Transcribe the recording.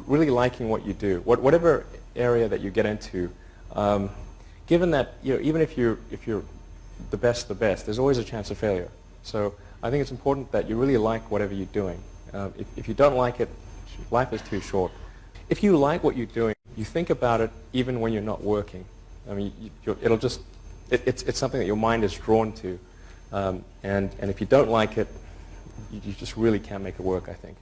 really liking what you do, what, whatever area that you get into, um, given that you know, even if you're, if you're the best the best, there's always a chance of failure. So I think it's important that you really like whatever you're doing. Uh, if, if you don't like it, life is too short. If you like what you're doing, you think about it even when you're not working. I mean, you, it'll just, it, it's, it's something that your mind is drawn to. Um, and, and if you don't like it, you, you just really can't make it work, I think.